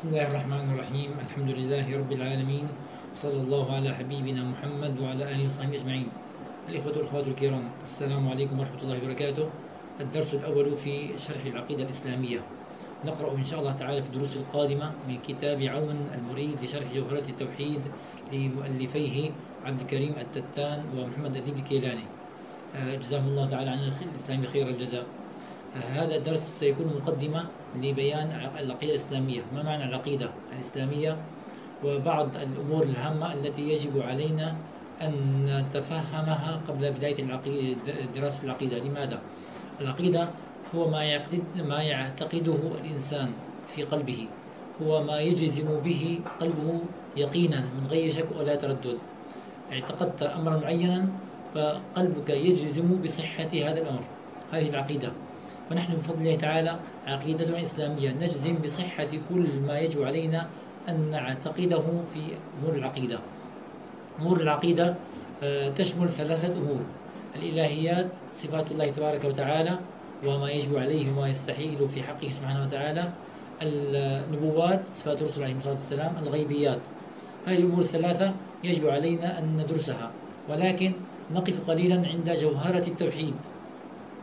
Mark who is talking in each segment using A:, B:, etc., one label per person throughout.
A: بسم الله الرحمن الرحيم الحمد لله رب العالمين صلى الله على حبيبنا محمد وعلى آله وصحبه أجمعين الإخوة والأخوات الكرام السلام عليكم ورحمة الله وبركاته الدرس الأول في شرح العقيدة الإسلامية نقرأ إن شاء الله تعالى في الدروس القادمة من كتاب عون المريد لشرح جوهرة التوحيد لمؤلفيه عبد الكريم التتان ومحمد أديب الكيلاني جزاهم الله تعالى عن الإسلام خير الجزاء هذا الدرس سيكون مقدمة لبيان العقيدة الإسلامية. ما معنى العقيدة الإسلامية؟ وبعض الأمور الهامة التي يجب علينا أن نتفهمها قبل بداية دراسة العقيدة. لماذا؟ العقيدة هو ما ما يعتقده الإنسان في قلبه. هو ما يجزم به قلبه يقينا من غير شك ولا تردد. اعتقدت أمرا معينا فقلبك يجزم بصحة هذا الأمر. هذه العقيدة. فنحن بفضل الله تعالى عقيدتنا إسلامية نجزم بصحة كل ما يجب علينا أن نعتقده في أمور العقيدة. أمور العقيدة آه، تشمل ثلاثة أمور. الإلهيات صفات الله تبارك وتعالى وما يجب عليه وما يستحيل في حقه سبحانه وتعالى. النبوات صفات الرسل عليه الصلاة والسلام. الغيبيات هذه الأمور الثلاثة يجب علينا أن ندرسها. ولكن نقف قليلا عند جوهرة التوحيد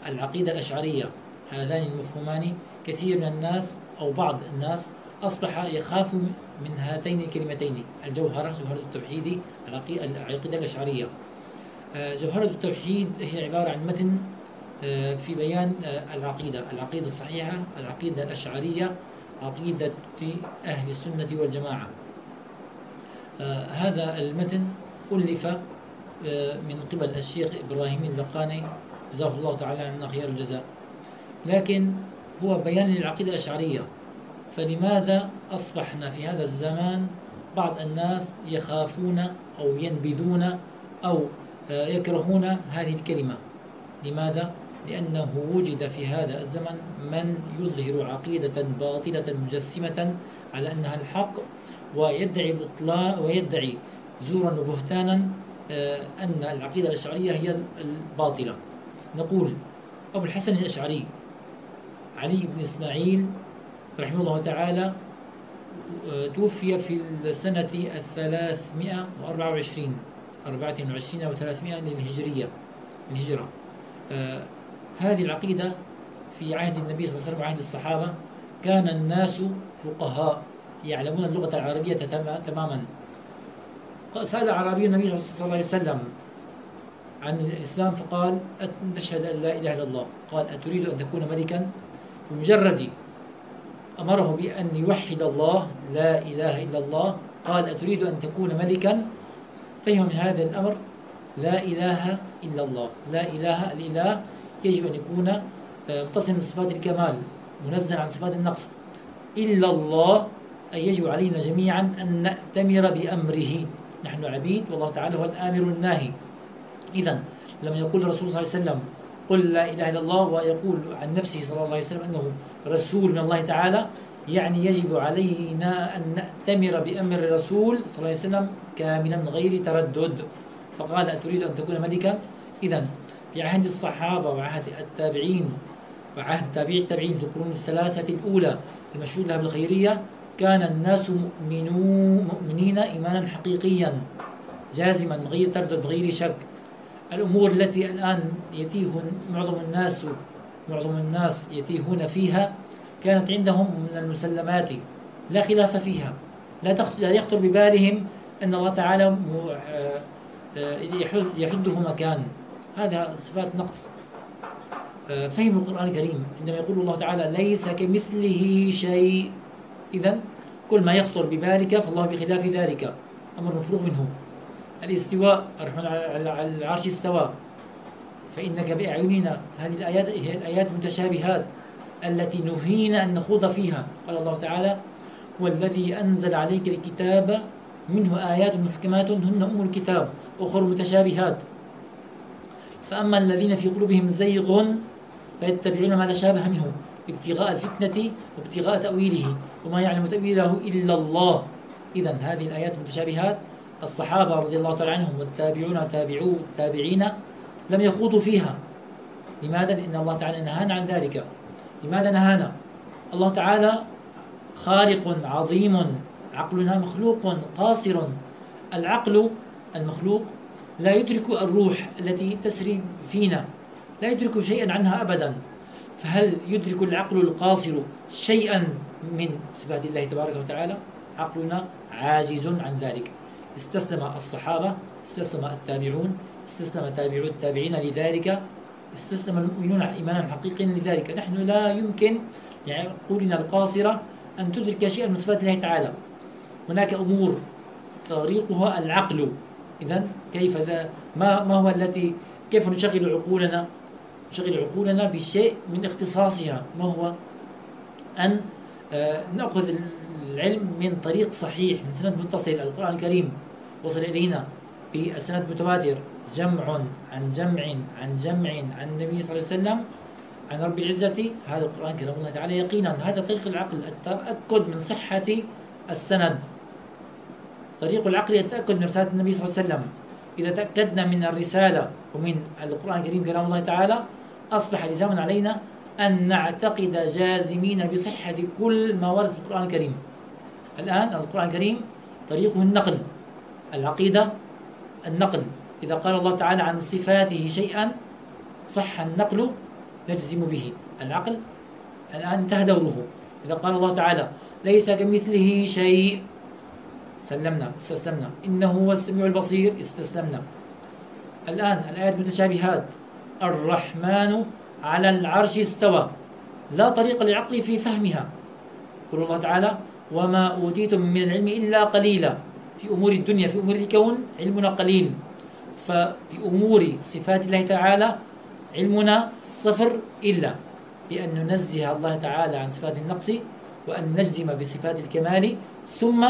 A: العقيدة الأشعرية. هذان المفهومان كثير من الناس أو بعض الناس أصبح يخاف من هاتين الكلمتين الجوهرة جوهرة التوحيد العقيدة الأشعرية. آه، جوهرة التوحيد هي عبارة عن متن آه، في بيان آه، العقيدة. العقيدة الصحيحة العقيدة الأشعرية عقيدة أهل السنة والجماعة. هذا المتن ألف من قبل الشيخ إبراهيم اللقاني جزاه الله تعالى عنا خير الجزاء. لكن هو بيان للعقيدة الأشعرية. فلماذا أصبحنا في هذا الزمان بعض الناس يخافون أو ينبذون أو آه، يكرهون هذه الكلمة؟ لماذا؟ لأنه وجد في هذا الزمن من يظهر عقيدة باطلة مجسمة على أنها الحق ويدعي بطلاء ويدعي زورا وبهتانا آه، أن العقيدة الأشعرية هي الباطلة. نقول أبو الحسن الأشعري علي بن إسماعيل رحمه الله تعالى توفي في السنة الثلاثمائة وأربعة وعشرين أربعة وعشرين وثلاثمائة للهجرية الهجرة آه هذه العقيدة في عهد النبي صلى الله عليه وسلم وعهد الصحابة كان الناس فقهاء يعلمون اللغة العربية تماما. سأل أعرابي النبي صلى الله عليه وسلم عن الإسلام فقال تشهد أن لا إله إلا الله. قال أتريد أن تكون ملكا؟ بمجرد أمره بأن يوحد الله لا إله إلا الله قال أتريد أن تكون ملكا؟ فهم من هذا الأمر لا إله إلا الله. لا إله الإله يجب أن يكون آه، متصل من صفات الكمال منزه عن صفات النقص. إلا الله أي يجب علينا جميعا أن نأتمر بأمره. نحن عبيد والله تعالى هو الآمر الناهي. إذا لما يقول الرسول صلى الله عليه وسلم قل لا إله إلا الله ويقول عن نفسه صلى الله عليه وسلم أنه رسول من الله تعالى يعني يجب علينا أن نأتمر بأمر الرسول صلى الله عليه وسلم كاملا من غير تردد. فقال أتريد أن تكون ملكا؟ إذا في عهد الصحابة وعهد التابعين وعهد تابعي التابعين في القرون الثلاثة الأولى المشهود لها بالخيرية كان الناس مؤمنون مؤمنين إيمانا حقيقيا جازما من غير تردد من غير شك. الأمور التي الآن يتيه معظم الناس معظم الناس يتيهون فيها كانت عندهم من المسلمات لا خلاف فيها. لا يخطر ببالهم أن الله تعالى آه، آه، يحده مكان. هذا صفات نقص. آه، فهم القرآن الكريم. عندما يقول الله تعالى ليس كمثله شيء. إذا كل ما يخطر ببالك فالله بخلاف ذلك. أمر مفروغ منه. الاستواء الرحمن على العرش استوى. فإنك بأعيننا هذه الآيات هي الآيات المتشابهات التي نهينا أن نخوض فيها. قال الله تعالى والذي أنزل عليك الكتاب منه آيات محكمات هن أم الكتاب أخر متشابهات. فأما الذين في قلوبهم زيغ فيتبعون ما تشابه منه ابتغاء الفتنة وابتغاء تأويله وما يعلم تأويله إلا الله. إذا هذه الآيات المتشابهات الصحابة رضي الله تعالى عنهم والتابعون تابعو التابعين لم يخوضوا فيها. لماذا؟ لأن الله تعالى نهانا عن ذلك. لماذا نهانا؟ الله تعالى خارق عظيم عقلنا مخلوق قاصر. العقل المخلوق لا يدرك الروح التي تسري فينا لا يدرك شيئا عنها ابدا. فهل يدرك العقل القاصر شيئا من صفات الله تبارك وتعالى؟ عقلنا عاجز عن ذلك. استسلم الصحابة استسلم التابعون استسلم تابعو التابعين لذلك استسلم المؤمنون ايمانا حقيقيا لذلك. نحن لا يمكن يعني القاصرة أن تدرك شيئا من صفات الله تعالى. هناك أمور طريقها العقل. اذا كيف ذا ما ما هو التي كيف نشغل عقولنا؟ نشغل عقولنا بشيء من اختصاصها. ما هو؟ أن آه، نأخذ العلم من طريق صحيح من سند متصل القرآن الكريم. وصل إلينا بالسند متواتر. جمع عن جمع عن جمع عن النبي صلى الله عليه وسلم. عن رب العزة. هذا القرآن كلام الله تعالى يقينا هذا طريق العقل التأكد من صحة السند. طريق العقل التأكد من رسالة النبي صلى الله عليه وسلم. إذا تأكدنا من الرسالة ومن القرآن الكريم كلام الله تعالى أصبح لزاما علينا أن نعتقد جازمين بصحة كل ما ورد في القرآن الكريم. الآن القرآن الكريم طريقه النقل. العقيدة النقل. إذا قال الله تعالى عن صفاته شيئا صح النقل نجزم به. العقل الآن انتهى دوره. إذا قال الله تعالى ليس كمثله شيء. سلمنا استسلمنا. إنه هو السميع البصير استسلمنا. الآن الآيات المتشابهات الرحمن على العرش استوى. لا طريق للعقل في فهمها. يقول الله تعالى وما أوتيتم من العلم إلا قليلا. في أمور الدنيا في أمور الكون علمنا قليل. ففي أمور صفات الله تعالى علمنا صفر إلا. بأن ننزه الله تعالى عن صفات النقص وأن نجزم بصفات الكمال ثم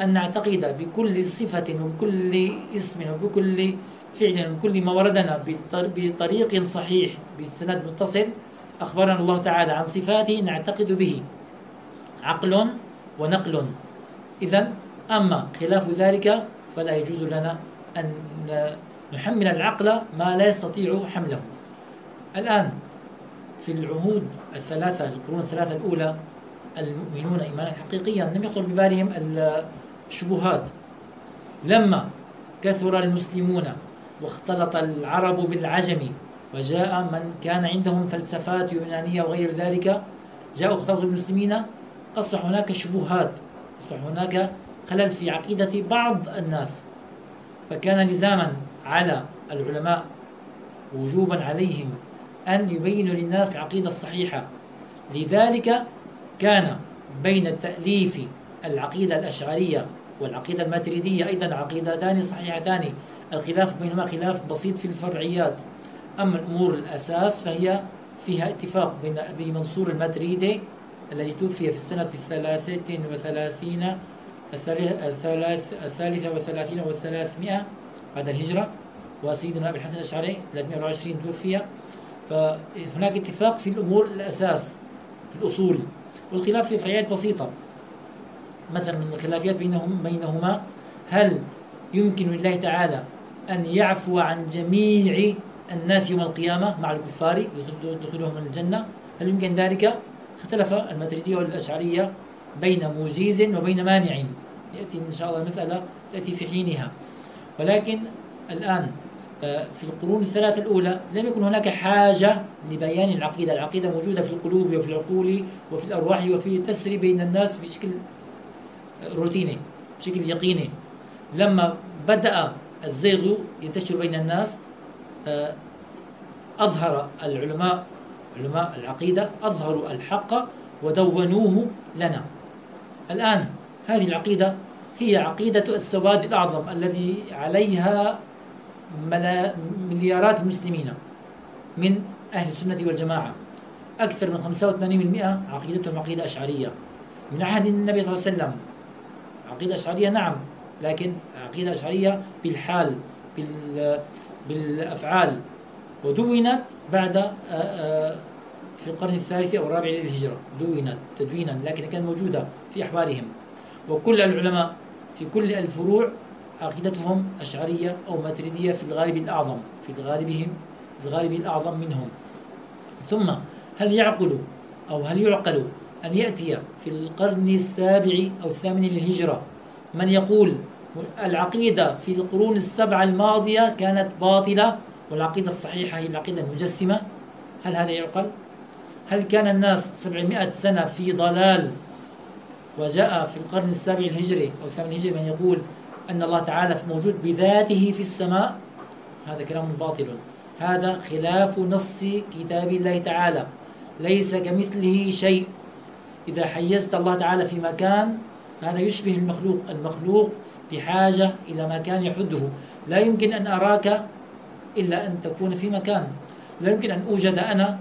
A: أن نعتقد بكل صفة وبكل اسم وبكل فعل وبكل ما وردنا بطريق صحيح بسند متصل أخبرنا الله تعالى عن صفاته نعتقد به. عقل ونقل. إذا أما خلاف ذلك فلا يجوز لنا أن نحمل العقل ما لا يستطيع حمله. الآن في العهود الثلاثة القرون الثلاثة الأولى المؤمنون إيمانا حقيقيا لم يخطر ببالهم الشبهات. لما كثر المسلمون واختلط العرب بالعجم وجاء من كان عندهم فلسفات يونانية وغير ذلك جاءوا اختلطوا بالمسلمين أصبح هناك شبهات أصبح هناك خلل في عقيدة بعض الناس. فكان لزاما على العلماء وجوبا عليهم أن يبينوا للناس العقيدة الصحيحة. لذلك كان بين تأليف العقيدة الأشعرية والعقيدة الماتريدية أيضا عقيدتان صحيحتان الخلاف بينهما خلاف بسيط في الفرعيات. أما الأمور الأساس فهي فيها اتفاق بين أبي منصور الماتريدي الذي توفي في السنة الثلاثة وثلاثين الثالثة والثلاثين والثلاثمائة بعد الهجرة وسيدنا أبي الحسن الأشعري 324 توفي. فهناك اتفاق في الأمور الأساس في الأصول والخلاف في فرعيات بسيطة. مثلا من الخلافيات بينهم بينهما هل يمكن لله تعالى أن يعفو عن جميع الناس يوم القيامة مع الكفار يدخلهم الجنة؟ هل يمكن ذلك؟ اختلف الماتريدية والأشعرية بين مجيز وبين مانع. يأتي إن شاء الله المسألة تأتي في حينها. ولكن الآن آه، في القرون الثلاثة الأولى لم يكن هناك حاجة لبيان العقيدة. العقيدة موجودة في القلوب وفي العقول وفي الأرواح وفي تسري بين الناس بشكل روتيني بشكل يقيني. لما بدأ الزيغ ينتشر بين الناس آه، أظهر العلماء علماء العقيدة أظهروا الحق ودونوه لنا. الآن هذه العقيدة هي عقيدة السواد الأعظم الذي عليها مليارات المسلمين من أهل السنة والجماعة. أكثر من 85% عقيدتهم عقيدة أشعرية من عهد النبي صلى الله عليه وسلم. عقيدة أشعرية نعم لكن عقيدة أشعرية بالحال بالأفعال. ودونت بعد في القرن الثالث أو الرابع للهجرة. دونت تدوينا لكن كانت موجودة في أحوالهم. وكل العلماء في كل الفروع عقيدتهم أشعرية أو ماتريدية في الغالب الأعظم في غالبهم في الغالب الأعظم منهم ثم هل يعقل أو هل يعقل أن يأتي في القرن السابع أو الثامن للهجرة من يقول العقيدة في القرون السبعة الماضية كانت باطلة والعقيدة الصحيحة هي العقيدة المجسمة هل هذا يعقل؟ هل كان الناس 700 سنة في ضلال وجاء في القرن السابع الهجري أو الثامن الهجري من يقول أن الله تعالى موجود بذاته في السماء. هذا كلام باطل. هذا خلاف نص كتاب الله تعالى. ليس كمثله شيء. إذا حيزت الله تعالى في مكان هذا يشبه المخلوق. المخلوق بحاجة إلى مكان يحده. لا يمكن أن أراك إلا أن تكون في مكان. لا يمكن أن أوجد أنا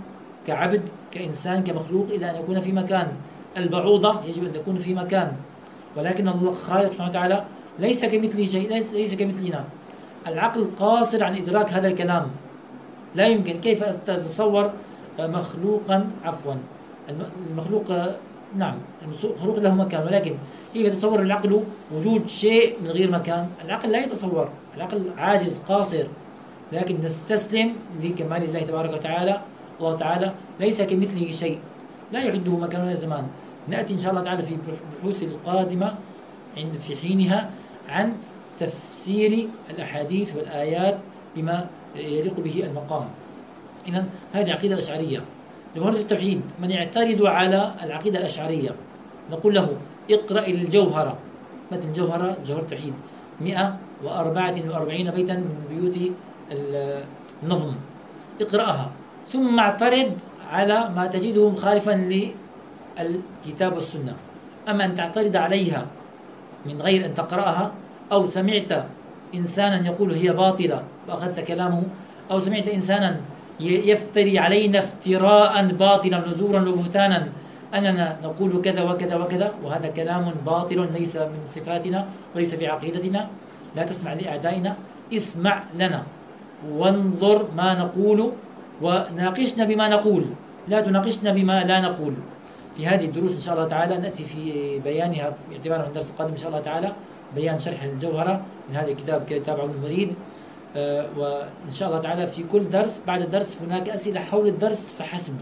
A: كعبد كإنسان كمخلوق إلا أن يكون في مكان. البعوضة يجب أن تكون في مكان. ولكن الله خالق سبحانه وتعالى ليس كمثله شيء ليس, ليس كمثلنا. العقل قاصر عن إدراك هذا الكلام. لا يمكن. كيف تتصور مخلوقا؟ عفوا. المخلوق نعم المخلوق له مكان. ولكن كيف يتصور العقل وجود شيء من غير مكان؟ العقل لا يتصور. العقل عاجز قاصر. لكن نستسلم لكمال الله تبارك وتعالى. الله تعالى ليس كمثله شيء. لا يعده مكان ولا زمان. نأتي إن شاء الله تعالى في البحوث القادمة عند في حينها عن تفسير الأحاديث والآيات بما يليق به المقام. إذا هذه عقيدة الأشعرية. جمهورية التوحيد من يعترض على العقيدة الأشعرية؟ نقول له اقرأ الجوهرة. متن الجوهرة؟ جوهر التوحيد. 144 بيتا من بيوت النظم. اقرأها. ثم اعترض على ما تجده مخالفا للكتاب والسنة. أما أن تعترض عليها من غير أن تقرأها أو سمعت إنسانا يقول هي باطلة وأخذت كلامه أو سمعت إنسانا يفتري علينا افتراء باطلا نزورا وبهتانا أننا نقول كذا وكذا وكذا وهذا كلام باطل ليس من صفاتنا وليس في عقيدتنا. لا تسمع لأعدائنا اسمع لنا. وانظر ما نقول وناقشنا بما نقول. لا تناقشنا بما لا نقول. في هذه الدروس إن شاء الله تعالى نأتي في بيانها باعتبارها من الدرس القادم إن شاء الله تعالى بيان شرح الجوهرة من هذا الكتاب كتاب عون المريد. آه، وإن شاء الله تعالى في كل درس بعد الدرس هناك أسئلة حول الدرس فحسب.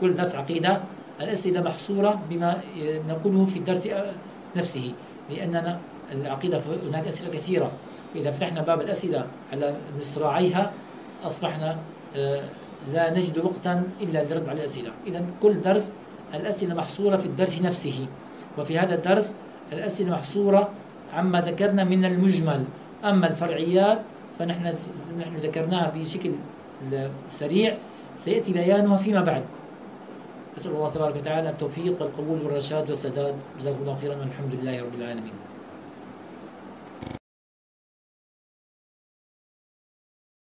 A: كل درس عقيدة. الأسئلة محصورة بما نقوله في الدرس نفسه لأننا العقيدة هناك أسئلة كثيرة. إذا فتحنا باب الأسئلة على مصراعيها أصبحنا آه، لا نجد وقتا إلا للرد على الأسئلة. إذا كل درس الأسئلة محصورة في الدرس نفسه. وفي هذا الدرس الأسئلة محصورة عما ذكرنا من المجمل. أما الفرعيات فنحن نحن ذكرناها بشكل سريع. سيأتي بيانها فيما بعد. أسأل الله تبارك وتعالى التوفيق والقبول والرشاد والسداد. جزاكم الله خيرا والحمد لله رب العالمين.